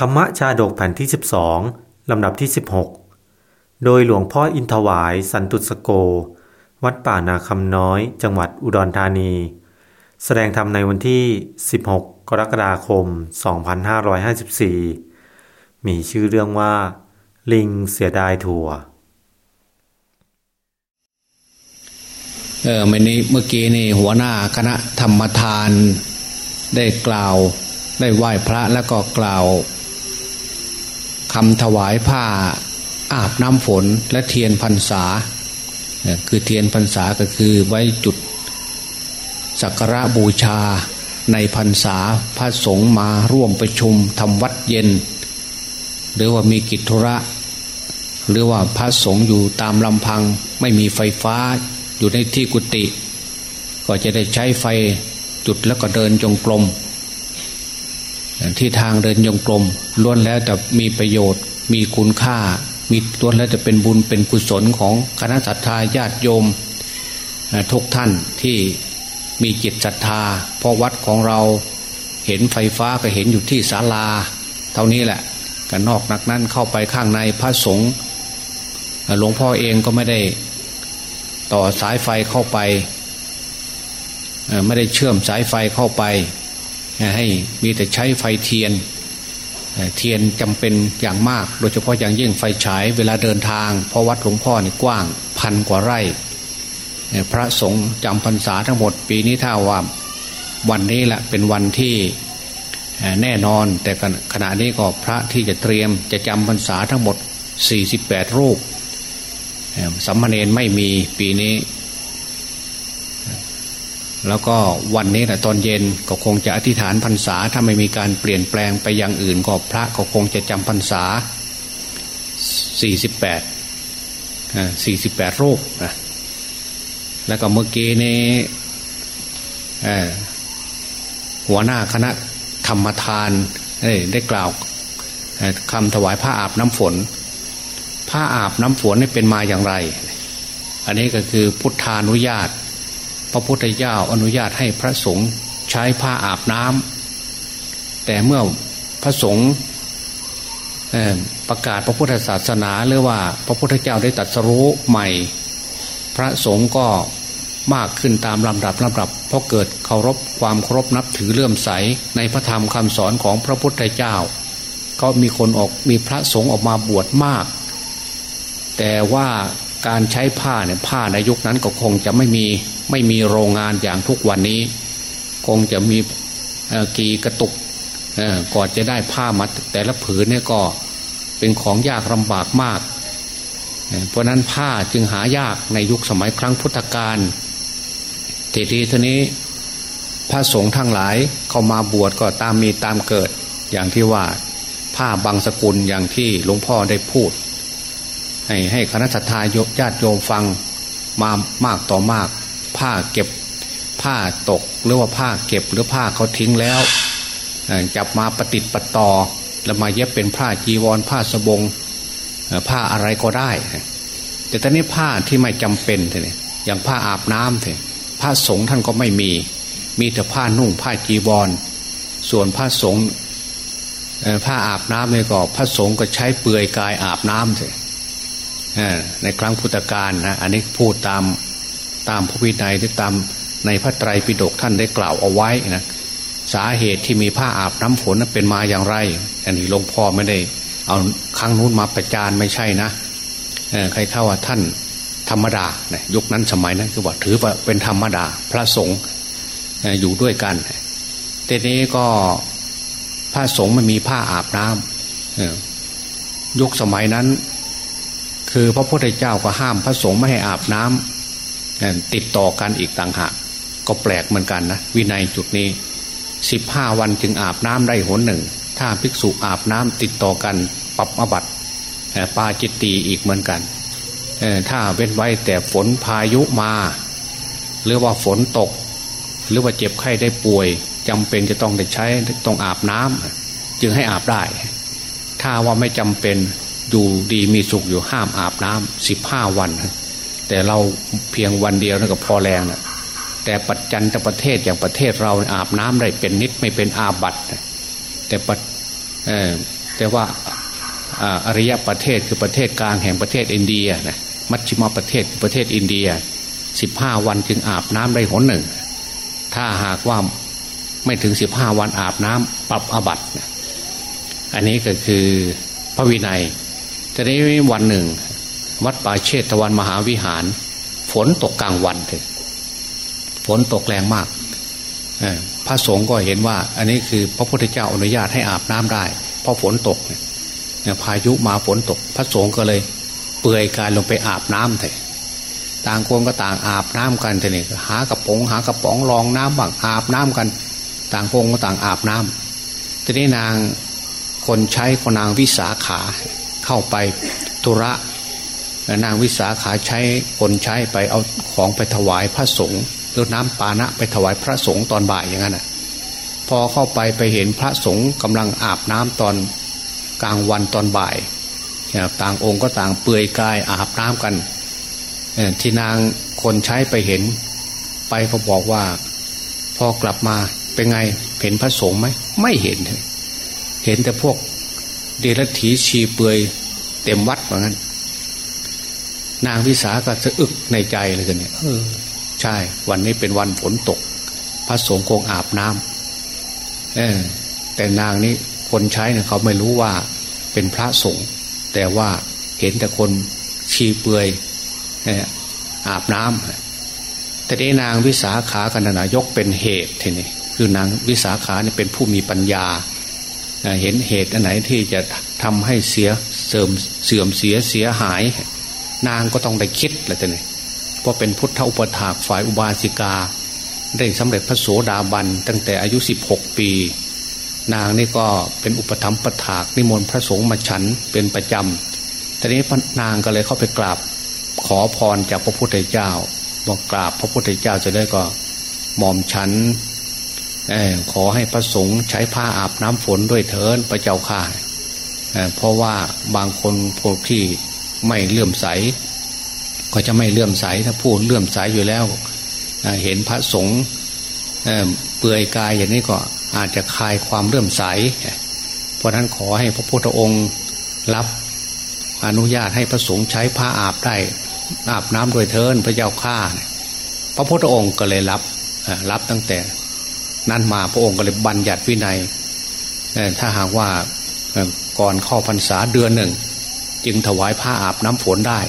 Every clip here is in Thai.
ธรรมชาดกแผ่นที่ 12 ลำดับที่ 16 โดยหลวงพ่ออินทวายสันตุสโก วัดป่านาคำน้อย จังหวัดอุดรธานี แสดงธรรมในวันที่ 16 กรกฎาคม 2554 มีชื่อเรื่องว่า ลิงเสียดายถั่ว เออมื่อนี้เมื่อกี้นี่หัวหน้าคณะธรรมทานได้กล่าวได้ไหว้พระแล้วก็กล่าว คำถวายผ้าอาบน้ำฝนและเทียนพรรษา คือเทียนพรรษาก็คือไว้จุดสักการะบูชาในพรรษาพระสงฆ์มาร่วมประชุมทำวัดเย็น หรือว่ามีกิจธุระ หรือว่าพระสงฆ์อยู่ตามลำพังไม่มีไฟฟ้าอยู่ในที่กุฏิก็จะได้ใช้ไฟจุดแล้วก็เดินจงกรม ที่ทางเดินจงกรมล้วนแล้วจะมีประโยชน์ มีคุณค่า มีล้วนแล้วจะเป็นบุญเป็นกุศลของคณะสัตยาญาติโยมทุกท่านที่มีจิตศรัทธาเพราะวัดของเราเห็นไฟฟ้าก็เห็นอยู่ที่ศาลา เท่านี้แหละกันนอกนักนั้นเข้าไปข้างในพระสงฆ์หลวงพ่อเองก็ไม่ได้ต่อสายไฟเข้าไป ไม่ได้เชื่อมสายไฟเข้าไป ให้มีแต่ใช้ไฟเทียน เทียนจำเป็นอย่างมาก โดยเฉพาะอย่างยิ่งไฟฉายเวลาเดินทาง เพราะวัดหลวงพ่อนี่กว้างพันกว่าไร่ พระสงฆ์จำพรรษาทั้งหมดปีนี้ถ้าว่าวันนี้แหละเป็นวันที่แน่นอน แต่ขณะนี้ก็พระที่จะเตรียมจะจำพรรษาทั้งหมด 48 รูปสัมมาเนนไม่มีปีนี้ แล้วก็วันนี้นะตอนเย็นก็คงจะอธิษฐานพรรษาถ้าไม่มีการเปลี่ยนแปลงไปอย่างอื่นก็พระก็คงจะจำพรรษา 48 48 รูปนะแล้วก็เมื่อกี้นี้หัวหน้าคณะธรรมทานได้กล่าวคำถวายผ้าอาบน้ำฝน ผ้าอาบน้ำฝนนี่เป็นมาอย่างไร อันนี้ก็คือพุทธานุญาต พระพุทธเจ้าอนุญาตให้พระสงฆ์ใช้ผ้าอาบน้ำแต่เมื่อพระสงฆ์ประกาศพระพุทธศาสนาหรือว่าพระพุทธเจ้าได้ตรัสรู้ใหม่ พระสงฆ์ก็มากขึ้นตามลำดับลำดับ เพราะเกิดเคารพความเคารพนับถือเลื่อมใสในพระธรรมคำสอนของพระพุทธเจ้า ก็มีคนออกมีพระสงฆ์ออกมาบวชมาก แต่ว่า การใช้ผ้าเนี่ยผ้าในยุคนั้นก็คงจะไม่มีไม่มีโรงงานอย่างทุกวันนี้ คงจะมีกีกระตุกก่อนจะได้ผ้ามาแต่ละผืนเนี่ยก็เป็นของยากลำบากมาก เพราะนั้นผ้าจึงหายากในยุคสมัยครั้งพุทธกาลทีทีทีนี้พระสงฆ์ทั้งหลายเข้ามาบวชก็ตามมีตามเกิดอย่างที่ว่าผ้าบางสกุลอย่างที่หลวงพ่อได้พูด ให้ให้คณะทาญาติโยมฟังมามากต่อมาก ผ้าเก็บผ้าตกหรือว่าผ้าเก็บหรือผ้าเขาทิ้งแล้วจับมาประติดประต่อ แล้วมาเย็บเป็นผ้าจีวรผ้าสบงผ้าอะไรก็ได้ แต่ตอนนี้ผ้าที่ไม่จำเป็นเนี่ยอย่างผ้าอาบน้ำเถอะผ้าสงฆ์ท่านก็ไม่มี มีแต่ผ้านุ่งผ้าจีวร ส่วนผ้าสงฆ์ผ้าอาบน้ำเนี่ยก็พระสงฆ์ก็ใช้เปลือยกายอาบน้ำเถอะ ในครั้งพุทธกาลนะอันนี้พูดตามตามพระวินัยที่ตามในพระไตรปิฎกท่านได้กล่าวเอาไว้นะสาเหตุที่มีผ้าอาบน้ำฝนนั้นเป็นมาอย่างไร อันนี้หลวงพ่อไม่ได้ เอาครั้งนู้นมาประจานไม่ใช่นะใครเข้าว่าท่านธรรมดานี่ยยุคนั้นสมัยนั้นคือว่าถือว่าเป็นธรรมดา พระสงฆ์อยู่ด้วยกันแต่นี้ก็พระสงฆ์มันมีผ้าอาบน้ำยุคสมัยนั้น คือพระพุทธเจ้าก็ห้ามพระสงฆ์ไม่ให้อาบน้ำติดต่อกันอีกต่างหากก็แปลกเหมือนกันนะวินัยจุดนี้สิบห้าวันจึงอาบน้ำได้หนหนึ่ง ถ้าภิกษุอาบน้ำติดต่อกันปรับอบัตปาจิตตีอีกเหมือนกันถ้าเว้นไว้แต่ฝนพายุมา หรือว่าฝนตก หรือว่าเจ็บไข้ได้ป่วยจำเป็นจะต้องได้ใช้ต้องอาบน้ำจึงให้อาบได้ ถ้าว่าไม่จำเป็น อยู่ดีมีสุขอยู่ห้ามอาบน้ำสิบห้าวัน แต่เราเพียงวันเดียวนั่นก็พอแรงนะแต่ปัจจันตประเทศอย่างประเทศเราอาบน้ำได้เป็นนิดไม่เป็นอาบัตแต่ปัจแต่ว่าอริยประเทศคือประเทศกลางแห่งประเทศอินเดียนะมัชชิมประเทศคือประเทศอินเดียสิบห้าวันจึงอาบน้ำได้หนหนึ่ง ถ้าหากว่าไม่ถึงสิบห้าวันอาบน้ำปรับอาบัตอันนี้ก็คือพระวินัย แต่ในวันหนึ่ง วัดป่าเชตตะวันมหาวิหาร ฝนตกกลางวันเลยฝนตกแรงมากพระสงฆ์ก็เห็นว่า อันนี้คือพระพุทธเจ้าอนุญาตให้อาบน้ำได้ เพราะฝนตกเนี่ยพายุมาฝนตก พระสงฆ์ก็เลย เปื่อยกายลงไปอาบน้ำเลยต่างคนก็ต่างอาบน้ำกันทีนี้หากระป๋องหากระป๋องรองน้ำบ้างอาบน้ำกัน ต่างคนก็ต่างอาบน้ำทีนี้นางคนใช้คนนางวิสาขา เข้าไปธุระนางวิสาขาใช้คนใช้ไปเอาของไปถวายพระสงฆ์หรือน้ำปานะไปถวายพระสงฆ์ตอนบ่ายอย่างนั้นนะพอเข้าไปไปเห็นพระสงฆ์กำลังอาบน้ำตอนกลางวันตอนบ่ายต่างองค์ก็ต่างเปลือยกายอาบน้ำกันที่นางคนใช้ไปเห็น ไปเขาบอกว่า พอกลับมาเป็นไงเห็นพระสงฆ์ไหมไม่เห็น เห็นแต่พวก เดรัจฉีชีเปือยเต็มวัดเหมือนกันนางวิสาก็จะอึกในใจเลยกันเนี่ยเออ ใช่ วันนี้เป็นวันฝนตก พระสงฆ์คงอาบน้ำเออ แต่นางนี้คนใช้เนี่ยเขาไม่รู้ว่าเป็นพระสงฆ์แต่ว่าเห็นแต่คนชีเปือยอาบน้ำแต่นี้นางวิสาขากันนายกเป็นเหตุทีนี้คือนางวิสาขาเนี่ยเป็นผู้มีปัญญา เห็นเหตุอันไหนที่จะทำให้เสียเสื่อมเสื่อมเสียเสียหาย นางก็ต้องได้คิดแหละทีนี้เพราะเป็นพุทธอุปถากฝ่ายอุบาสิกา ได้สำเร็จพระโสดาบันตั้งแต่อายุสิบหกปี นางนี่ก็เป็นอุปธรรมปถากนิมนต์พระสงฆ์มาฉันเป็นประจำทีนี้นางก็เลยเข้าไปกราบขอพรจากพระพุทธเจ้าบอกกราบพระพุทธเจ้าจะได้ก็หม่อมฉัน ขอให้พระสงฆ์ใช้ผ้าอาบน้ำฝนด้วยเถินพระเจ้าข่าเเพราะว่าบางคนพวกที่ไม่เลื่อมใส ก็จะไม่เลื่อมใสถ้าพูดเลื่อมใสอยู่แล้วเห็นพระสงฆ์เปื่อยกายอย่างนี้ก็อาจจะคลายความเลื่อมใส เพราะนั้นขอให้พระพุทธองค์รับอนุญาตให้พระสงฆ์ใช้ผ้าอาบได้อาบน้ำโดยเทินพระเจ้าข้าพระพุทธองค์ก็เลยรับรับตั้งแต่ นั้นมาพระองค์ก็เลยบัญญัติวินัยถ้าหากว่าก่อนเข้าพรรษาเดือนหนึ่ง จึงถวายผ้าอาบน้ำฝนได้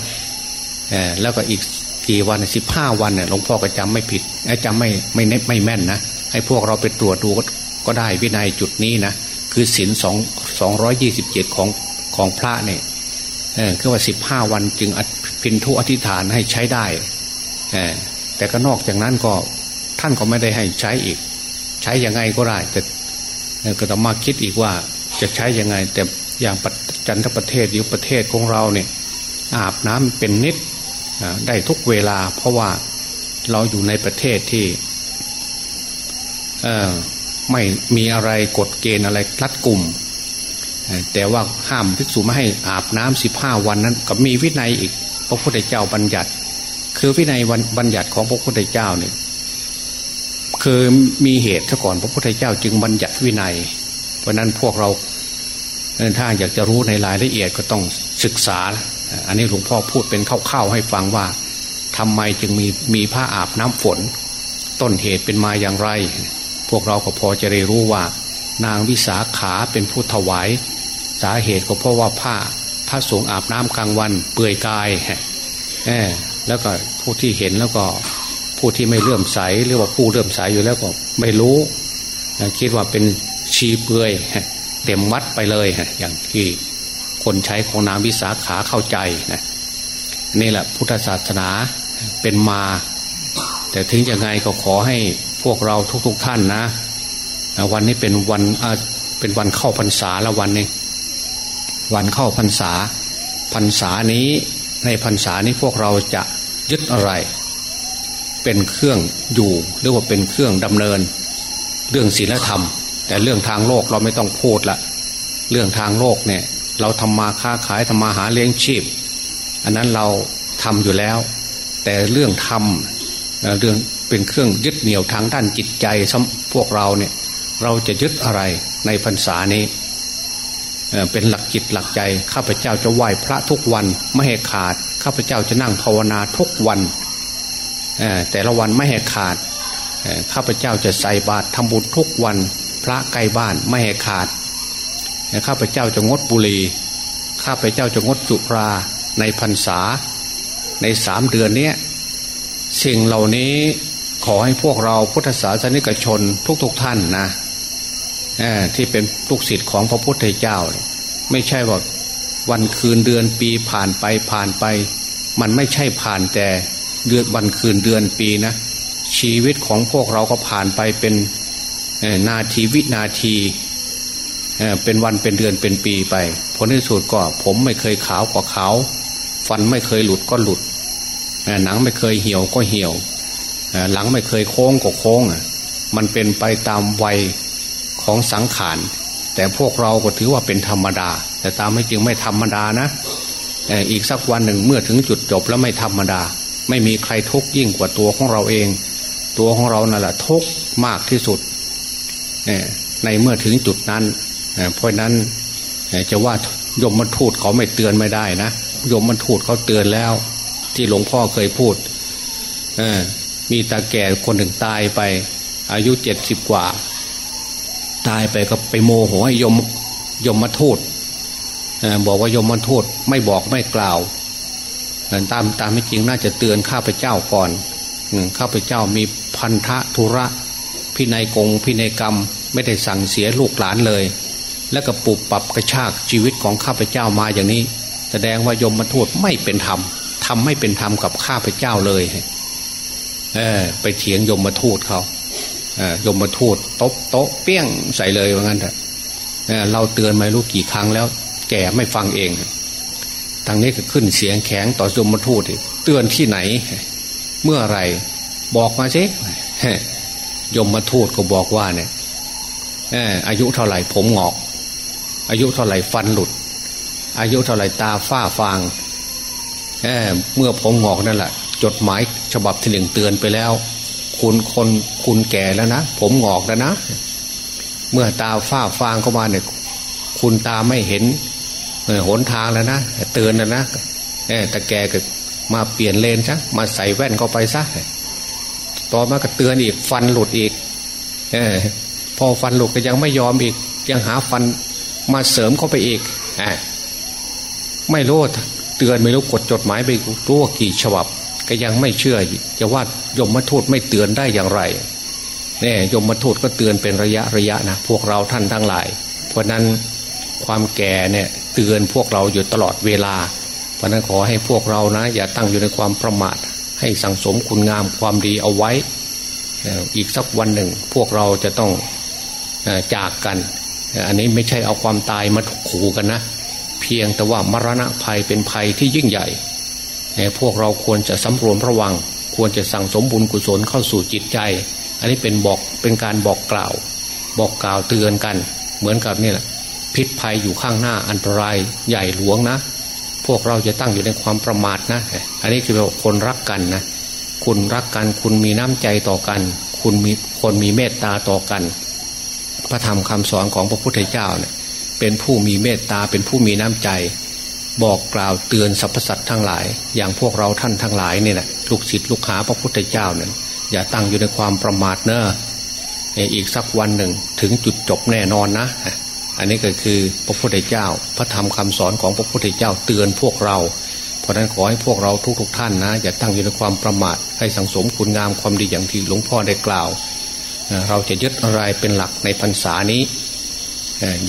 แล้วก็อีกกี่วันสิบห้าวันเนี่ยหลวงพ่อก็จำไม่ผิดจำไม่ไม่เน็ไม่แม่นนะให้พวกเราไปตรวจดูก็ได้วินัยจุดนี้นะคือศินสองสองร้อยยี่สิบเจ็ดของของพระเนี่ยคือว่าสิบห้าวันจึงพินทุอธิษฐานให้ใช้ได้แต่ก็นอกจากนั้นก็ท่านก็ไม่ได้ให้ใช้อีก ใช้ยังไงก็ได้ แต่ก็ต้องมาคิดอีกว่าจะใช้ยังไง แต่อย่างจันทประเทศยุประเทศของเราเนี่ย อาบน้ำเป็นนิดได้ทุกเวลา เพราะว่าเราอยู่ในประเทศที่ไม่มีอะไรกฎเกณฑ์อะไรรัดกลุ่ม แต่ว่าห้ามภิกษุไม่ให้อาบน้ำสิบห้าวันนั้น ก็มีวินัยอีก พระพุทธเจ้าบัญญัติ คือวินัยวันบัญญัติของพระพุทธเจ้าเนี่ย คือมีเหตุซะก่อนพระพุทธเจ้าจึงบัญญัติวินัย เพราะนั้นพวกเราถ้าอยากจะรู้ในรายละเอียดก็ต้องศึกษา อันนี้หลวงพ่อพูดเป็นคร่าวๆให้ฟังว่าทำไมจึงมีมีผ้าอาบน้ำฝน ต้นเหตุเป็นมาอย่างไร พวกเราก็พอจะได้รู้ว่า นางวิสาขาเป็นผู้ถวาย สาเหตุก็เพราะว่าผ้าพระสงฆ์อาบน้ำกลางวัน เปื่อยกายแอบแล้วก็ผู้ที่เห็นแล้วก็ ผู้ที่ไม่เลื่อมใสหรือว่าผู้เลื่อมใสอยู่แล้วก็ไม่รู้คิดว่าเป็นชีเปื่อยเต็มวัดไปเลยอย่างที่คนใช้ของนางวิสาขาเข้าใจนะนี่แหละพุทธศาสนาเป็นมา แต่ถึงยังไงก็ขอให้พวกเราทุกๆทท่านนะ วันนี้เป็นวันเป็นวันเข้าพรรษาละวันนี้ วันเข้าพรรษาพรรษานี้ในพรรษานี้พวกเราจะยึดอะไร เป็นเครื่องอยู่หรือว่าเป็นเครื่องดำเนิน เรื่องศีลธรรม แต่เรื่องทางโลกเราไม่ต้องพูดละเรื่องทางโลกเนี่ย เราทำมาค้าขายทำมาหาเลี้ยงชีพ อันนั้นเราทำอยู่แล้ว แต่เรื่องธรรมเรื่องเป็นเครื่องยึดเหนี่ยวทางด้านจิตใจพวกเราเนี่ย เราจะยึดอะไรในพรรษานี้เป็นหลักจิตหลักใจ ข้าพเจ้าจะไหว้พระทุกวันไม่ให้ขาด ข้าพเจ้าจะนั่งภาวนาทุกวัน แต่ละวันไม่ให้ขาดข้าพเจ้าจะใส่บาตรทำบุญทุกวันพระใกล้บ้านไม่ให้ขาดข้าพเจ้าจะงดบุหรี่ข้าพเจ้าจะงดจุราในพรรษา ในสามเดือนนี้สิ่งเหล่านี้ขอให้พวกเราพุทธศาสนิกชนทุกๆทท่านนะที่เป็นลูกศิษย์ของพระพุทธเจ้า ไม่ใช่ว่าวันคืนเดือนปีผ่านไปผ่านไป มันไม่ใช่ผ่านแต่ เดือนวันคืนเดือนปีนะ ชีวิตของพวกเราก็ผ่านไปเป็นนาทีวินาทีเป็นวันเป็นเดือนเป็นปีไปผลที่สุดก็ผมไม่เคยขาวกว่าขาวฟันไม่เคยหลุดก็หลุดหนังไม่เคยเหี่ยวก็เหี่ยวหลังไม่เคยโค้งก็โค้งมันเป็นไปตามวัยของสังขาร แต่พวกเราก็ถือว่าเป็นธรรมดา แต่ตามไม่จริงไม่ธรรมดานะอีกสักวันหนึ่งเมื่อถึงจุดจบแล้วไม่ธรรมดา ไม่มีใครทุกข์ยิ่งกว่าตัวของเราเอง ตัวของเรานั่นแหละทุกข์มากที่สุดในเมื่อถึงจุดนั้นเพราะนั้นจะว่ายมมันทูดเขาไม่เตือนไม่ได้นะยมมันทูดเขาเตือนแล้ว ที่หลวงพ่อเคยพูดมีตาแก่คนหนึ่งตายไป อายุเจ็ดสิบกว่า ตายไปก็ไปโมโหให้ยมยมมาทูดบอกว่ายมมาทูดไม่บอกไม่กล่าว ตามตามไม่จริงน่าจะเตือนข้าพเจ้าก่อนข้าพเจ้ามีพันธะธุระพินัยกงพินัยกรรมไม่ได้สั่งเสียลูกหลานเลย แล้วก็ปรับปรับกระชากชีวิตของข้าพเจ้ามาอย่างนี้ แสดงว่ายมมาทูตไม่เป็นธรรมทำไม่เป็นธรรมกับข้าพเจ้าเลยเออไปเถียงยมมาทูตเขาเออยมมาทูตตบโต๊ะเปี้ยงใส่เลยว่างั้นเถอะเราเตือนมาลูกกี่ครั้งแล้ว แกไม่ฟังเอง ทางนี้ก็ขึ้นเสียงแข็งต่อยมมาทูตเตือนที่ไหน เมื่อไรบอกมาสิยมมาทูตก็บอกว่าเนี่ยอายุเท่าไหร่ผมงอก อายุเท่าไหร่ฟันหลุด อายุเท่าไหร่ตาฝ้าฟางเเมื่อผมงอกนั่นแหละจดหมายฉบับที่หนึ่งเตือนไปแล้ว คุณคนคุณแก่แล้วนะผมงอกแล้วนะ เมื่อตาฝ้าฟางเข้ามาเนี่ย คุณตาไม่เห็น หนทางแล้วนะเตือนแล้วนะแต่แกก็มาเปลี่ยนเลนซะมาใส่แว่นเข้าไปซะต่อมาก็เตือนอีกฟันหลุดอีกอพอฟันหลุดก็ยังไม่ยอมอีก ยังหาฟันมาเสริมเข้าไปอีกอไม่รู้เตือนไม่รู้กดจดหมายไปรู้ว่ากี่ฉบับ ก็ยังไม่เชื่อจะว่ายมมาทูตไม่เตือนได้อย่างไรเนี่ยยมมาทูตก็เตือนเป็นระยะระยะนะพวกเราท่านทั้งหลาย เพราะนั้นความแก่เนี่ย เตือนพวกเราอยู่ตลอดเวลา เพราะนั้นขอให้พวกเรานะ อย่าตั้งอยู่ในความประมาท ให้สังสมคุณงามความดีเอาไว้ อีกสักวันหนึ่ง พวกเราจะต้องจากกัน อันนี้ไม่ใช่เอาความตายมาขู่กันนะ เพียงแต่ว่ามรณะภัยเป็นภัยที่ยิ่งใหญ่ พวกเราควรจะสำรวมระวัง ควรจะสั่งสมบุญกุศลเข้าสู่จิตใจ อันนี้เป็นบอกเป็นการบอกกล่าว บอกกล่าวเตือนกัน เหมือนกับนี่แหละ พิษภัยอยู่ข้างหน้าอันตรายใหญ่หลวงนะ พวกเราจะตั้งอยู่ในความประมาทนะ อันนี้คือคนรักกันนะ คุณรักกันคุณมีน้ำใจต่อกัน คุณมีคนมีเมตตาต่อกัน พระธรรมคำสอนของพระพุทธเจ้าเนี่ยเป็นผู้มีเมตตาเป็นผู้มีน้ำใจ บอกกล่าวเตือนสรรพสัตว์ทั้งหลาย อย่างพวกเราท่านทั้งหลายเนี่ยแหละลูกศิษย์ลูกหาพระพุทธเจ้าเนี่ยอย่าตั้งอยู่ในความประมาทเนอะอีกสักวันหนึ่งถึงจุดจบแน่นอนนะ อันนี้ก็คือพระพุทธเจ้า พระธรรมคำสอนของพระพุทธเจ้าเตือนพวกเรา เพราะนั้นขอให้พวกเราทุกๆทท่านนะอย่าตั้งอยู่ในความประมาทให้สังสมคุณงามความดีอย่างที่หลวงพ่อได้กล่าว เราจะยึดอะไรเป็นหลักในพรรษานี้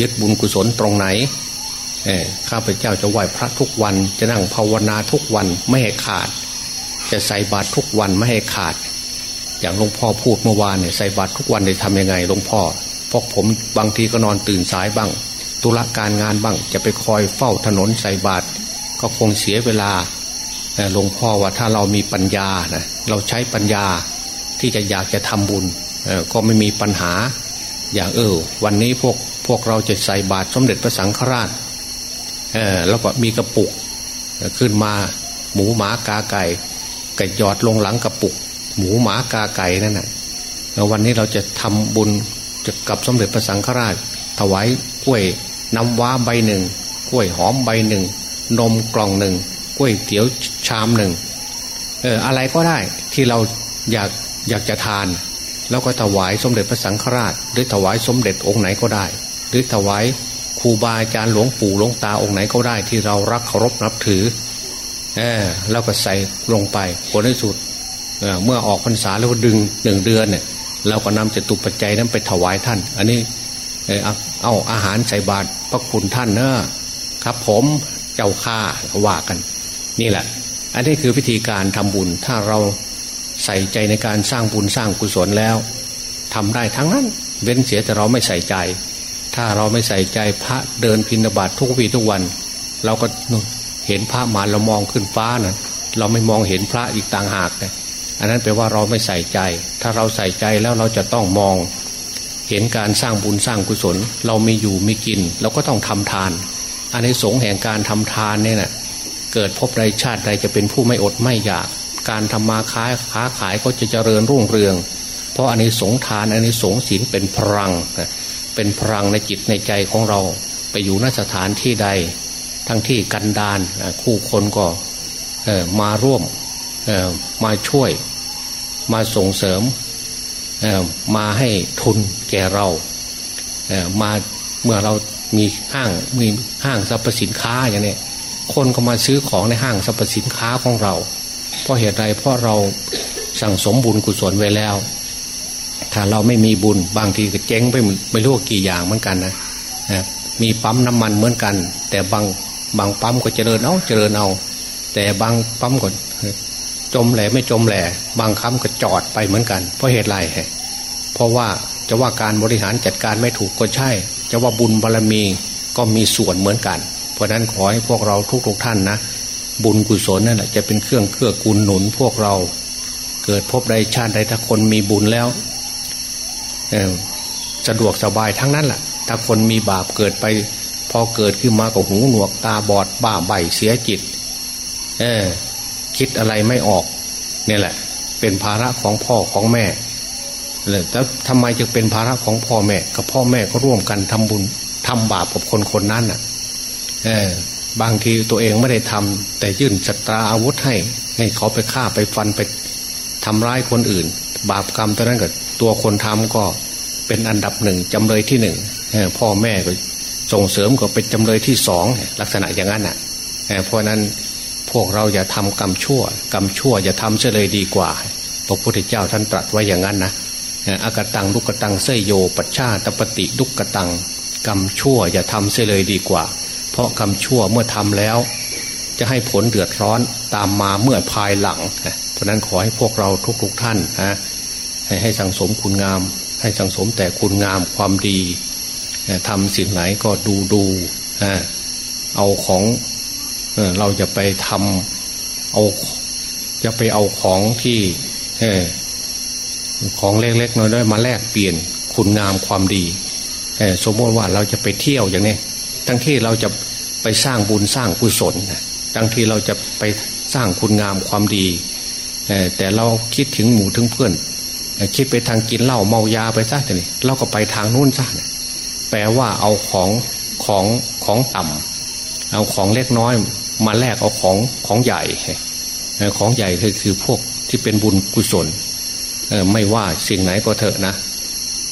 ยึดบุญกุศลตรงไหนข้าพเจ้าจะไหว้พระทุกวัน จะนั่งภาวนาทุกวันไม่ให้ขาด จะใส่บาตรทุกวันไม่ให้ขาด อย่างหลวงพ่อพูดเมื่อวานเนี่ยใส่บาตรทุกวันได้ทำยังไงหลวงพ่อ พราะผมบางทีก็นอนตื่นสายบ้าง ตุลาการงานบ้าง จะไปคอยเฝ้าถนนใส่บาตรก็คงเสียเวลาหลวงพ่อว่าถ้าเรามีปัญญานะเราใช้ปัญญาที่จะอยากจะทำบุญก็ไม่มีปัญหา อย่างเออวันนี้พวกพวกเราจะใส่บาตรสมเด็จพระสังฆราชเออแล้วก็มีกระปุกขึ้นมาหมูหมากาไก่กระยอดลงหลังกระปุก หมูหมากาไก่นั่นแหละวันนี้เราจะทำบุญ จะกับสมเด็จพระสังฆราช ถวายกล้วยน้ำว้าใบหนึ่งกล้วยหอมใบหนึ่ง นมกล่องหนึ่งกล้วยเตี๋ยวชามหนึ่งเอออะไรก็ได้ที่เราอยากอยากจะทาน แล้วก็ถวายสมเด็จพระสังฆราช หรือถวายสมเด็จองค์ไหนก็ได้ หรือถวายครูบาอาจารย์หลวงปู่หลวงตาองค์ไหนก็ได้ ที่เรารักเคารพนับถือเออแล้วก็ใส่ลงไปผลที่สุดเเมื่อออกพรรษาแล้วก็ดึงหนึ่งเดือนเนี่ย เราก็นำจตุปัจจัยนั้นไปถวายท่าน อันนี้เอาอาหารใส่บาตรพระคุณท่านเนอะครับผมเจ้าข้าว่ากัน นี่แหละ อันนี้คือวิธีการทำบุญถ้าเราใส่ใจในการสร้างบุญสร้างกุศลแล้วทำได้ทั้งนั้น เว้นเสียแต่เราไม่ใส่ใจ ถ้าเราไม่ใส่ใจพระเดินพินบาตทุกวีทุกวัน เราก็เห็นพระมาเรามองขึ้นฟ้านะ่ะเราไม่มองเห็นพระอีกต่างหากเลย อันนั้นแปลว่าเราไม่ใส่ใจ ถ้าเราใส่ใจแล้วเราจะต้องมอง เห็นการสร้างบุญสร้างกุศล เรามีอยู่มีกิน เราก็ต้องทำทาน อันในสงแห่งการทำทานเนี่ยนะเกิดพบใดชาติใดจะเป็นผู้ไม่อดไม่อยาก การทำมาค้าค้าขายก็จะเจริญรุ่งเรือง เพราะอันนี้สงทานอันนี้สงศีลเป็นพลัง เป็นพลังในจิตในใจของเราไปอยู่นสถานที่ใด ทั้งที่กันดานคู่คนก็มาร่วม มาช่วยมาส่งเสริมมาให้ทุนแก่เรามาเมื่อเรามีห้างมีห้างสรรพสินค้าอย่างนี้คนก็มาซื้อของในห้างสรรพสินค้าของเรา เพราะเหตุไรเพราะเราสั่งสมบุญกุศลไว้แล้ว ถ้าเราไม่มีบุญบางทีก็เจ๊งไปไม่รู้กี่อย่างเหมือนกันนะมีปั๊มน้ำมันเหมือนกัน แต่บางบางปั๊มก็เจริญเอาเจริญเอา แต่บางปั๊มก็ จมแหล่ไม่จมแหล่บางคำก็จอดไปเหมือนกัน เพราะเหตุไรเพราะว่าจะว่าการบริหารจัดการไม่ถูกก็ใช่ จะว่าบุญบารรมีก็มีส่วนเหมือนกัน เพราะนั้นขอให้พวกเราทุกๆทท่านนะ บุญกุศลนั่นแหละจะเป็นเครื่องเครื่อกูลหนุนพวกเรา เกิดพบใดชาติใดถ้าคนมีบุญแล้วสะดวกสบายทั้งนั้นแหละถ้าคนมีบาปเกิดไป พอเกิดขึ้นมาก็หูหนวกตาบอดบ้าใบเสียจิต เออ คิดอะไรไม่ออกเนี่ยแหละ เป็นภาระของพ่อของแม่เลยแล้วทำไมจึงเป็นภาระของพ่อแม่ กับพ่อแม่ก็ร่วมกันทำบุญทำบาปกับคนคนนั้นอะเออบางทีตัวเองไม่ได้ทำแต่ยื่นจัตราอาวุธให้ ให้เขาไปฆ่าไปฟันไปทำร้ายคนอื่น บาปกรรมตัวนั้นกับตัวคนทำก็เป็นอันดับหนึ่งจำเลยที่หนึ่งพ่อแม่ก็ส่งเสริมก็เป็นจำเลยที่สองลักษณะอย่างนั้นอะเพราะนั้น พวกเราอย่าทำกรรมชั่ว กรรมชั่วอย่าทำเสียเลยดีกว่า พระพุทธเจ้าท่านตรัสไว้อย่างนั้นนะอากตังลุกตังเสยโยปัชชาตปฏิดุกตัง กรรมชั่วอย่าทำเสียเลยดีกว่า เพราะกรรมชั่วเมื่อทำแล้ว จะให้ผลเดือดร้อนตามมาเมื่อภายหลัง เพราะนั้นขอให้พวกเราทุกๆทท่านนะให้สังสมคุณงาม ให้สังสมแต่คุณงามความดีทำสิ่งไหนก็ดูดูเอาของ เราจะไปทำเอาจะไปเอาของที่ของเล็กๆน้อยๆมาแลกเปลี่ยนคุณงามความดีสมมติว่าเราจะไปเที่ยวอย่างนี้ทั้งที่เราจะไปสร้างบุญสร้างกุศลทั้งที่เราจะไปสร้างคุณงามความดีแต่เราคิดถึงหมู่ถึงเพื่อน คิดไปทางกินเหล้าเมายาไปซะแต่นี่เราก็ไปทางนู้นซะแปลว่าเอาของของของต่ำเอาของเล็กน้อย มาแลกเอาของของใหญ่ ของใหญ่คือคือพวกที่เป็นบุญกุศลไม่ว่าสิ่งไหนก็เถอะนะ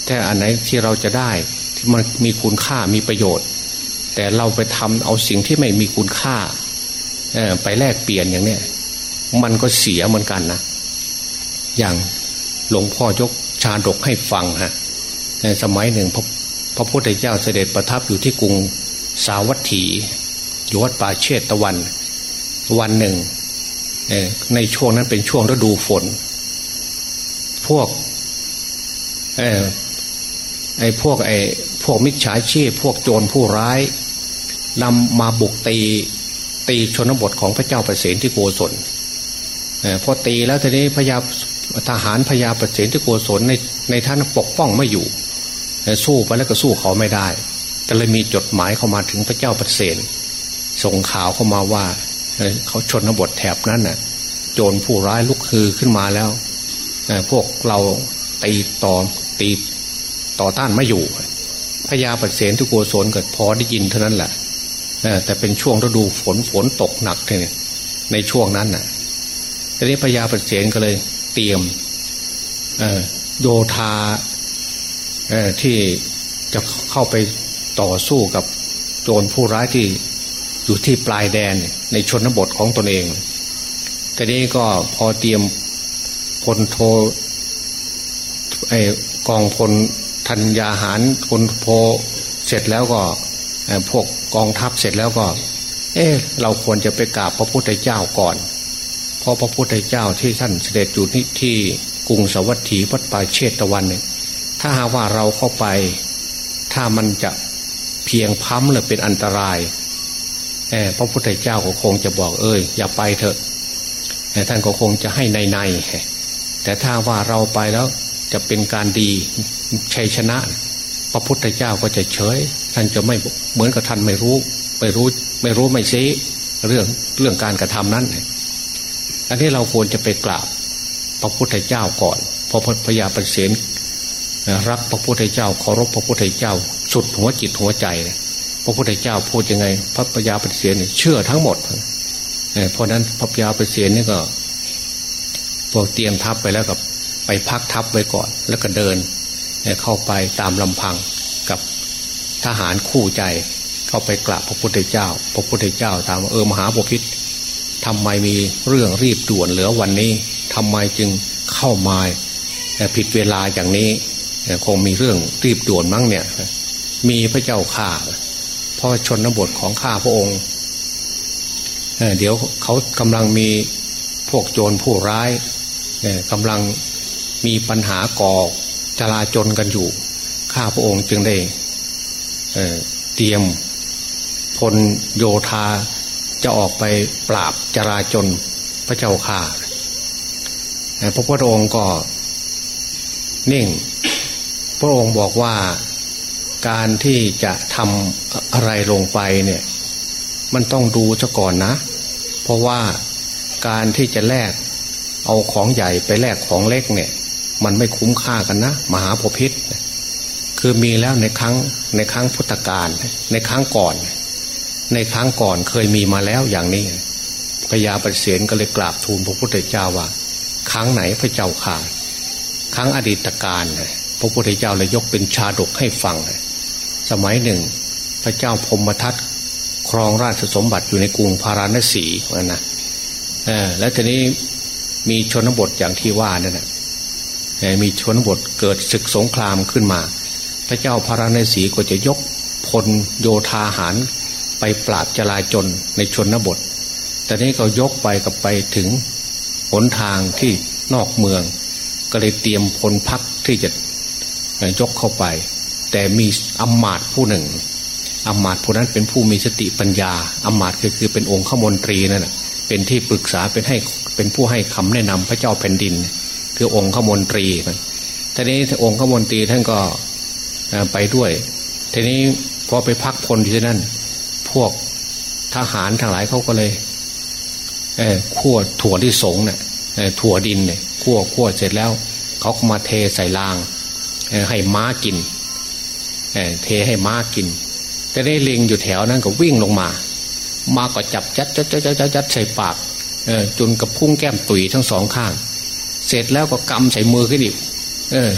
แต่อันไหนที่เราจะได้ที่มันมีคุณค่ามีประโยชน์ แต่เราไปทำเอาสิ่งที่ไม่มีคุณค่าไปแลกเปลี่ยนอย่างเนี้ยมันก็เสียเหมือนกันนะ อย่างหลวงพ่อยกชาดกให้ฟังฮะในสมัยหนึ่งพระพระพุทธเจ้าเสด็จประทับอยู่ที่กรุงสาวัตถี อยู่วัดป่าเชตตะวัน วันหนึ่งในช่วงนั้นเป็นช่วงฤดูฝน พวกไอ้ไอ้พวกไอ้พวกมิจฉาชีพพวกโจรผู้ร้ายนำมาบุกตีตีชนบทของพระเจ้าประเสนที่โกศลพอตีแล้วทีนี้พญาทหารพญาประเสนที่โกศลในในท่านปกป้องไม่อยู่สู้ไปแล้วก็สู้เขาไม่ได้ก็เลยมีจดหมายเข้ามาถึงพระเจ้าประเสน ส่งข่าวเข้ามาว่าเขาชนบทแถบนั้นน่ะ โจรผู้ร้ายลุกคือขึ้นมาแล้วพวกเราตีต่อตีต่อต้านไม่อยู่พญาปเสนทุกโกศลเกิดพอได้ยินเท่านั้นแหละแต่เป็นช่วงฤดูฝนฝนตกหนักเลยในช่วงนั้นน่ะทีนี้พญาปเสนก็เลยเตรียมโยธาที่จะเข้าไปต่อสู้กับโจรผู้ร้ายที่ อยู่ที่ปลายแดนในชนบทของตนเองทีนี้ก็พอเตรียมพลโทไอกองพลธัญญาหารพลโพเสร็จแล้วก็พวกกองทัพเสร็จแล้วก็ เออเราควรจะไปกราบพระพุทธเจ้าก่อนเพราะพระพุทธเจ้าที่ท่านเสด็จอยู่ที่ที่กรุงสวัสดีวัดป่าเชตวันเนี่ยถ้าหาว่าเราเข้าไป ถ้ามันจะเพียงพั้มหรือเป็นอันตราย พระพุทธเจ้าก็คงจะบอกเอ้ยอย่าไปเถอะท่านก็คงจะให้ในในแต่ถ้าว่าเราไปแล้วจะเป็นการดีชัยชนะ พระพุทธเจ้าก็จะเฉย ท่านจะไม่เหมือนกับท่านไม่รู้ ไม่รู้ไม่รู้ไม่ซีเรื่องเรื่องการกระทำนั้นอันนี้เราควรจะไปกราบพระพุทธเจ้าก่อนเพราะพระยาปเสนรักพระพุทธเจ้าเคารพพระพุทธเจ้าสุดหัวจิตหัวใจ พระพุทธเจ้าพูดยังไง พระพยาปเสนเชื่อทั้งหมดเพราะนั้นพระพยาปเสนนี่ก็พวกเตรียมทัพไปแล้วกับไปพักทัพไว้ก่อน แล้วก็เดินเข้าไปตามลำพังกับทหารคู่ใจ เข้าไปกราบพระพุทธเจ้า พระพุทธเจ้าตามเออมหาบพิษทำไมมีเรื่องรีบด่วนเหลือวันนี้ทำไมจึงเข้ามาผิดเวลาอย่างนี้คงมีเรื่องรีบด่วนมั้งเนี่ย มีพระเจ้าข่า ราะชนบทของข้าพระองค์เดี๋ยวเขากำลังมีพวกโจรผู้ร้ายกำลังมีปัญหาก่อจลาจนกันอยู่ ข้าพระองค์จึงได้เเตรียมพลโยธาจะออกไปปราบจราจนพระเจ้าข่าพระพุทธองค์ก็นิ่ง พระองค์บอกว่า การที่จะทำอะไรลงไปเนี่ย มันต้องดูซะก่อนนะ เพราะว่าการที่จะแลกเอาของใหญ่ไปแลกของเล็กเนี่ย มันไม่คุ้มค่ากันนะมหาภพิษคือมีแล้วในครั้งในครั้งพุทธกาลในครั้งก่อน ในครั้งก่อนเคยมีมาแล้วอย่างนี้พญาปเสนก็เลยกราบทูลพระพุทธเจ้าว่า ครั้งไหนพระเจ้าข่าครั้งอดีตการพระพุทธเจ้าเลยยกเป็นชาดกให้ฟังเลย สมัยหนึ่ง พระเจ้าพมทัตครองราชสมบัติอยู่ในกรุงพาราณสีนะแล้วทีนี้มีชนบทอย่างที่ว่านั่นแหละมีชนบทเกิดศึกสงครามขึ้นมา พระเจ้าพาราณสีก็จะยกพลโยธาหารไปปราบจลาจนในชนบท แต่นี้ก็ยกไปกับไปถึงหนทางที่นอกเมือง ก็เลยเตรียมพลพักที่จะยกเข้าไป แต่มีอำมาตย์ผู้หนึ่งอำมาตย์ผู้นั้นเป็นผู้มีสติปัญญาอำมาตย์ก็คือเป็นองค์ขมนตรีนั่นแหละเป็นที่ปรึกษาเป็นให้เป็นผู้ให้คำแนะนำพระเจ้าแผ่นดิน คือองค์ขมนตรีทีนี้องค์ขมนตรีท่านก็ไปด้วย ทีนี้พอไปพักพลที่นั่น พวกทหารทั้งหลายเขาก็เลยเออขั้วถั่วที่สงเนี่ยถั่วดินเนี่ยขั้วขั้วเสร็จแล้วเขาก็มาเทใส่รางให้ม้ากิน เทให้ม้ากิน แต่ได้ลิงอยู่แถวนั้นก็วิ่งลงมามาก็จับจัดจัดจัดจัดจัดใส่ปากเอจนกับพุ่งแก้มตุยทั้งสองข้าง เสร็จแล้วก็กำใส่มือขึ้นอีก เออ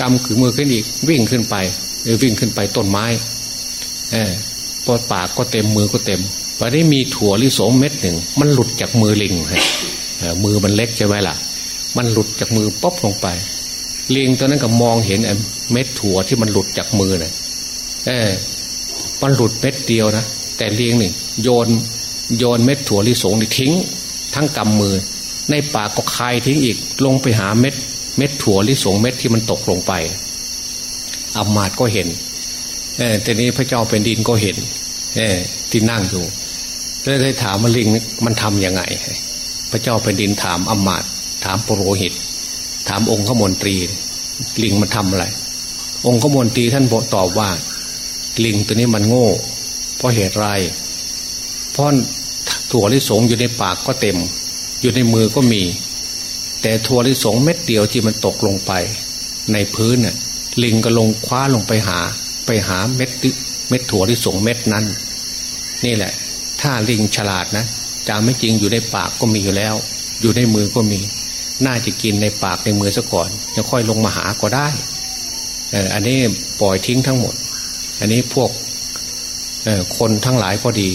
กำขือมือขึ้นอีก วิ่งขึ้นไปเออวิ่งขึ้นไปต้นไม้เออปอดปากก็เต็มมือก็เต็มตอนนี้มีถั่วลิสงเม็ดหนึ่ง มันหลุดจากมือลิงมือมันเล็กใช่ไหมล่ะ มันหลุดจากมือป๊อบลงไป ลิงตัวนั้นก็มองเห็นเม็ดถั่วที่มันหลุดจากมือเนี่ยเออมันหลุดเม็ดเดียวนะแต่เลี้ยงนี่โยนโยนเม็ดถั่วลิสงนี่ทิ้ง ทั้งกำมือ ในปากก็คายทิ้งอีก ลงไปหาเม็ด เม็ดถั่วลิสงเม็ดที่มันตกลงไปอามาตก็เห็น เออทีนี้พระเจ้าเป็นดินก็เห็น เออที่นั่งอยู่เลยได้ถามมาลิงมันทํำยังไง พระเจ้าเป็นดินถามอามาตถามปโรหิต ถามองค์ขมนตรี ลิงมันทำอะไร องค์ขมนตรีท่านบอกตอบว่า ลิงตัวนี้มันโง่ เพราะเหตุไรเพราะถั่วลิสงอยู่ในปากก็เต็ม อยู่ในมือก็มี แต่ถั่วลิสงเม็ดเดียวที่มันตกลงไป ในพื้นน่ะลิงก็ลงคว้าลงไปหา ไปหาเม็ดเม็ดถั่วที่ส่งเม็ดนั้น นี่แหละ ถ้าลิงฉลาดนะจาไม่จริงอยู่ในปากก็มีอยู่แล้ว อยู่ในมือก็มี น่าจะกินในปากในมือซะก่อนจะค่อยลงมาหาก็ได้เอออันนี้ปล่อยทิ้งทั้งหมด อันนี้พวกเออคนทั้งหลายก็ดี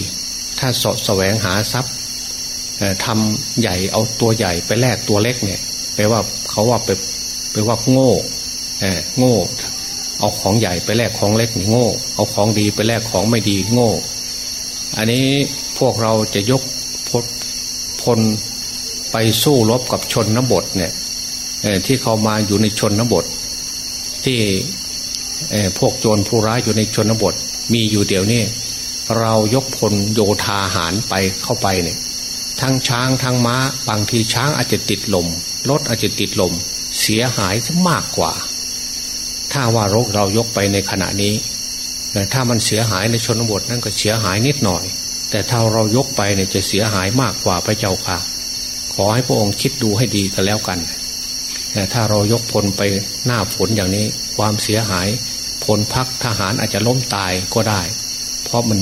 ถ้าสะแสวงหาทรัพย์ทำใหญ่เอาตัวใหญ่ไปแลกตัวเล็กเนี่ยแปลว่าเขาว่าไปไปว่าโง่เออโง่ เอาของใหญ่ไปแลกของเล็กนี่โง่ เอาของดีไปแลกของไม่ดีโง่ อันนี้พวกเราจะยกพพล ไปสู้รบกับชนนบทเนี่ยที่เขามาอยู่ในชนนบท ที่พวกโจรผู้ร้ายอยู่ในชนบท มีอยู่เดี๋ยวนี้เรายกพลโยธาหารไปเข้าไปเนี่ยทั้งช้างทั้งม้า บางทีช้างอาจจะติดลมรถอาจจะติดลม เสียหายมากกว่า ถ้าว่ารถเรายกไปในขณะนี้ถ้ามันเสียหายในชนบทนั่นก็เสียหายนิดหน่อย แต่ถ้าเรายกไปเนี่ยจะเสียหายมากกว่าพระเจ้าค่ะ ขอให้พระองค์คิดดูให้ดีกันแล้วกันแต่ถ้าเรายกพลไปหน้าฝนอย่างนี้ ความเสียหายพลพักทหารอาจจะล้มตายก็ได้ เพราะมัน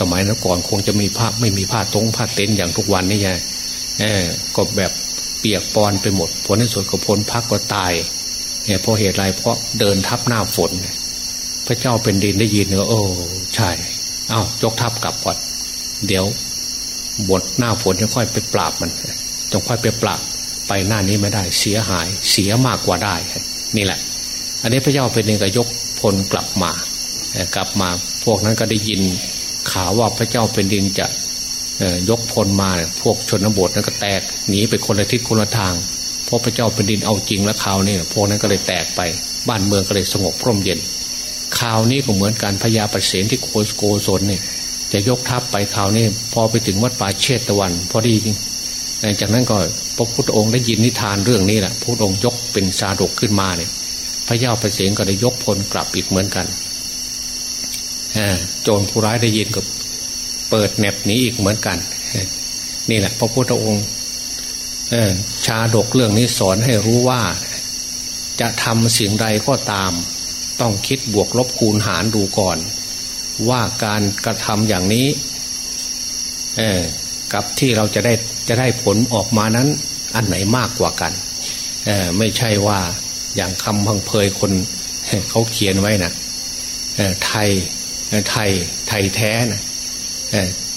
สมัยนั้นก่อนคงจะมีผ้าไม่มีผ้าตรงผ้าเต็นอย่างทุกวันนี่ไงเออก็แบบเปียกปอนไปหมดผลในส่วนกับพลพักก็ตายเนี่ยเพราะเหตุไรเพราะเดินทับหน้าฝน พระเจ้าเป็นดินได้ยินเนอโอ้ใช่เอา้ายกทัพกลับก่อนเดี๋ยวบทหน้าฝนจะค่อยไปปราบมัน จงค่อยไปปราบไปหน้านี้ไม่ได้เสียหายเสียมากกว่าได้ นี่แหละ อันนี้พระเจ้าเป็นดินก็ยกพลกลับมากลับมาพวกนั้นก็ได้ยินข่าวว่าพระเจ้าเป็นดินจะยกพลมาพวกชนบทนั้นก็แตกหนีไปคนละทิศคนละทางเพราะพระเจ้าเป็นดินเอาจริงแล้วข่าวนี้พวกนั้นก็เลยแตกไป บ้านเมืองก็เลยสงบร่มเย็นข่าวนี้ก็เหมือนการพญาประเสนที่โคสโกศลเนี่ยจะยกทัพไปข่าวนี้พอไปถึงวัดป่าเชตตะวัน พอดี จากนั้นก็พระพุทธองค์ได้ยินนิทานเรื่องนี้แหละพระพุทธองค์ยกเป็นชาดกขึ้นมาเนี่ยพระเจ้าประเสนก็ได้ยกพลกลับอีกเหมือนกันโจรผู้ร้ายได้ยินก็เปิดแหนบนี้อีกเหมือนกัน นี่แหละ พระพุทธองค์ชาดกเรื่องนี้สอนให้รู้ว่า จะทำสิ่งใดก็ตาม ต้องคิดบวกลบคูณหารดูก่อน ว่าการกระทำอย่างนี้ กับที่เราจะได้จะได้ผลออกมานั้น อันไหนมากกว่ากันไม่ใช่ว่าอย่างคำพังเพยคนเขาเขียนไว้นะไทยไทยไทยแท้นะ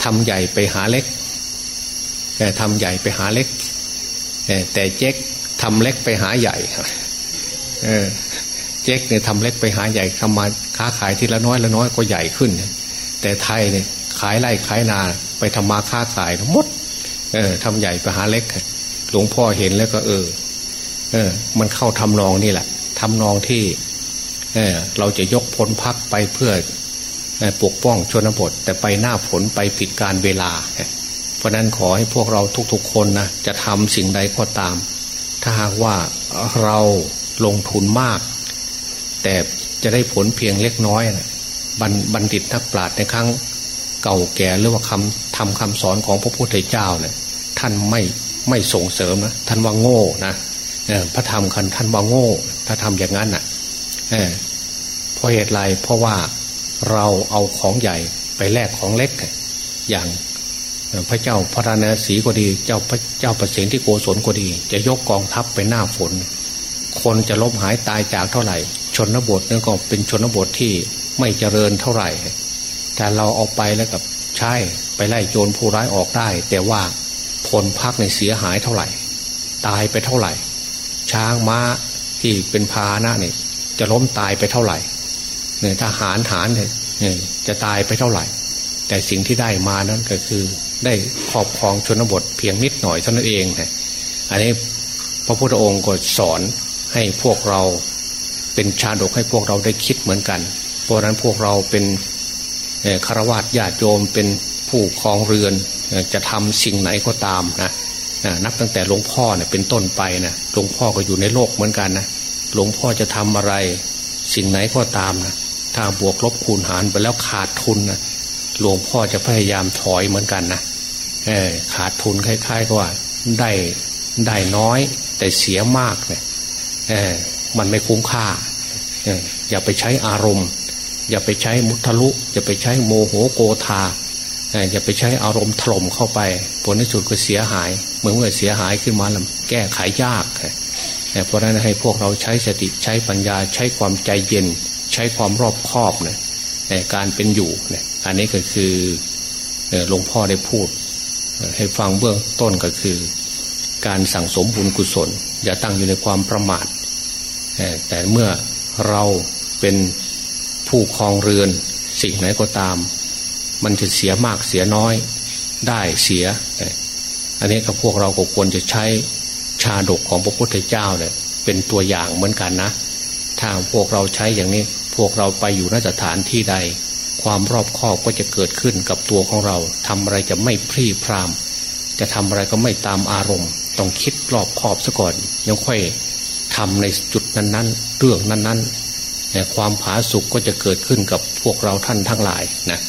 ทำใหญ่ไปหาเล็กทำใหญ่ไปหาเล็กแต่เจ๊กทำเล็กไปหาใหญ่เจ๊กเนี่ยทำเล็กไปหาใหญ่ทำมาค้าขายทีละน้อยละน้อยก็ใหญ่ขึ้น แต่ไทยเนี่ยขายไร่ขายนา ไปทำมาค้าขายหมด เออทำใหญ่ไปหาเล็ก หลวงพ่อเห็นแล้วก็เออ เออ มันเข้าทำนองนี่แหละทำนองที่ เออเราจะยกพลพักไปเพื่อปกป้องชนบท แต่ไปหน้าฝนไปผิดการเวลา เพราะนั้นขอให้พวกเราทุกๆคนนะจะทำสิ่งใดก็ตาม ถ้าหากว่าเราลงทุนมาก แต่จะได้ผลเพียงเล็กน้อยนะบัณฑิตนักปราชญ์ในครั้งเก่าแก่หรือว่าคำ ทำคำสอนของพระพุทธเจ้าเนี่ยท่านไม่ไม่ส่งเสริมนะท่านว่าโง่นะพระธรรมคันท่านว่าโง่ ถ้าทำอย่างนั้นนะ่ะเพราะเหตุไรเพราะว่าเราเอาของใหญ่ไปแลกของเล็ก อย่างพระเจ้าพระราณสีก็ดี เจ้าพระเจ้าประสิทธิโกศลก็ดี จะยกกองทัพไปหน้าฝน คนจะล้มหายตายจากเท่าไหร่ ชนบทนั่นก็เป็นชนบทที่ไม่เจริญเท่าไหร่ แต่เราเอาไปแล้วกับใช่ ไปไล่โจรผู้ร้ายออกได้ แต่ว่าผลพักในเสียหายเท่าไหร่ ตายไปเท่าไหร่ ช้างม้าที่เป็นพาหนะเนี่ยจะล้มตายไปเท่าไหร่เนี่ยทหารฐานเนี่ยจะตายไปเท่าไหร่ แต่สิ่งที่ได้มานั้นก็คือได้ครอบครองชนบทเพียงนิดหน่อยเท่านั้นเองนะอันนี้พระพุทธองค์ก็สอนให้พวกเราเป็นชาดกให้พวกเราได้คิดเหมือนกัน เพราะนั้นพวกเราเป็นคารวะญาติโยมเป็น ผู้ครองเรือนจะทำสิ่งไหนก็ตามนะนับตั้งแต่หลวงพ่อเนี่ยเป็นต้นไปนะหลวงพ่อก็อยู่ในโลกเหมือนกันนะหลวงพ่อจะทำอะไร สิ่งไหนก็ตามนะถ้าบวกลบคูณหารไปแล้วขาดทุนนะหลวงพ่อจะพยายามถอยเหมือนกันนะขาดทุนคล้ายๆก็ว่าได้ได้น้อย แต่เสียมากเนี่ยมันไม่คุ้มค่าอย่าไปใช้อารมณ์ อย่าไปใช้มุทะลุ อย่าไปใช้โมโหโกธา อย่าไปใช้อารมณ์ถล่มเข้าไป ผลที่สุดก็เสียหาย เมื่อเมื่อเสียหายขึ้นมาแล้วแก้ไขยากเพราะนั้นให้พวกเราใช้สติใช้ปัญญาใช้ความใจเย็น ใช้ความรอบคอบในการเป็นอยู่เนี่ยอันนี้ก็คือหลวงพ่อได้พูด ให้ฟังเบื้องต้นก็คือ การสั่งสมบุญกุศล อย่าตั้งอยู่ในความประมาทแต่เมื่อเราเป็นผู้ครองเรือนสิ่งไหนก็ตาม มันจะเสียมากเสียน้อย ได้เสีย อันนี้กับพวกเราก็ควรจะใช้ชาดกของพระพุทธเจ้าเนี่ยเป็นตัวอย่างเหมือนกันนะ ถ้าพวกเราใช้อย่างนี้ พวกเราไปอยู่นสถานที่ใด ความรอบคอบก็จะเกิดขึ้นกับตัวของเราทำอะไรจะไม่พรีพราม จะทำอะไรก็ไม่ตามอารมณ์ ต้องคิดรอบคอบซะก่อน ยังค่อยทำในจุดนั้นๆ เรื่องนั้นๆความผาสุกก็จะเกิดขึ้นกับพวกเราท่านทั้งหลายนะ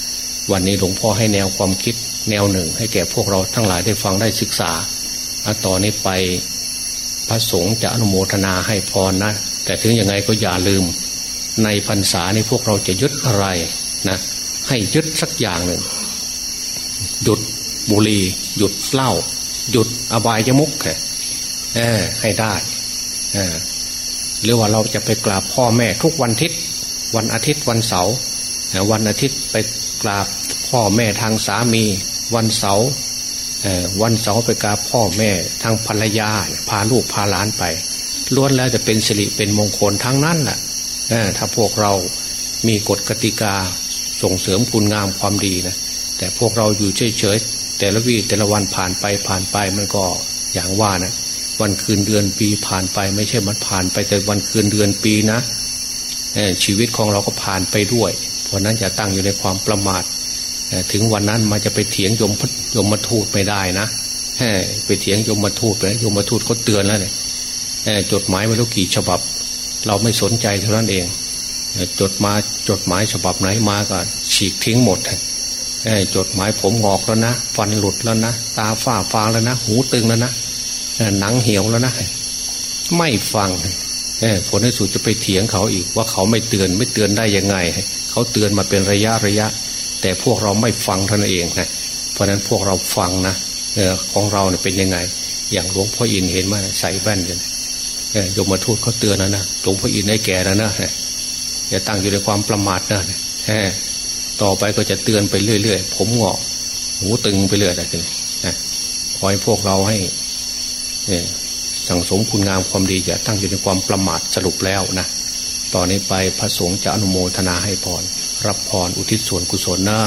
วันนี้หลวงพ่อให้แนวความคิดแนวหนึ่ง ให้แก่พวกเราทั้งหลายได้ฟังได้ศึกษาต่อนนี้ไปพระสงฆ์จะอนุโมทนาให้พรนะ แต่ถึงยังไงก็อย่าลืม ในพรรษานี้พวกเราจะยึดอะไรนะให้ยึดสักอย่างหนึ่งหยุดบุหรี่หยุดเหล้าหยุดอบายยมุกแค่ให้ได้หรือว่าเราจะไปกราบพ่อแม่ทุกวันอาทิตย์ วันอาทิตย์วันเสาร์วันอาทิตย์ไปกราบ พ่อแม่ทางสามี วันเสาร์วันเสาร์ไปกราบพ่อแม่ทางภรรยาพาลูกพาหลานไปล้วนแล้วจะเป็นสิริเป็นมงคลทั้งนั้นแหละถ้าพวกเรามีกฎกติกาส่งเสริมคุณงามความดีนะแต่พวกเราอยู่เฉยๆแต่ละวีแต่ละวันผ่านไปผ่านไปมันก็อย่างว่านะวันคืนเดือนปีผ่านไปไม่ใช่มันผ่านไปแต่วันคืนเดือนปีนะชีวิตของเราก็ผ่านไปด้วย เพราะนั้นอย่าตั้งอยู่ในความประมาท ถึงวันนั้นมาจะไปเถียงยมยมมาทูตไม่ได้นะไปเถียงยมมาทูตไปยมมาทูตเขาเตือนแล้วเนี่ยจดหมายไม่รู้กี่ฉบับ เราไม่สนใจเท่านั้นเองจดมาจดหมายฉบับไหนมาก็ฉีกทิ้งหมดจดหมายผมงอกแล้วนะฟันหลุดแล้วนะตาฝ้าฟางแล้วนะหูตึงแล้วนะหนังเหี่ยวแล้วนะ ไม่ฟังผลที่สุดจะไปเถียงเขาอีกว่าเขาไม่เตือนไม่เตือนได้ยังไง เขาเตือนมาเป็นระยะระยะ แต่พวกเราไม่ฟังท่านเองนะเพราะนั้นพวกเราฟังนะออของเราเนี่ยเป็นยังไง อย่างหลวงพ่ออินเห็นไหมใส่แว่นกันยมมาทูตเขาเตือนนะนะหลวงพ่ออินได้แก่แล้วนะอย่าตั้งอยู่ในความประมาทนะต่อไปก็จะเตือนไปเรื่อยๆ ผมหงอกหูตึงไปเรื่อยๆนะขอให้พวกเราให้สั่งสมคุณงามความดีอย่าตั้งอยู่ในความประมาทสรุปแล้วนะต่อนนี้ไปพระสงฆ์จะอนุโมทนาให้พร รับพรอุทิศส่วนกุศลนะ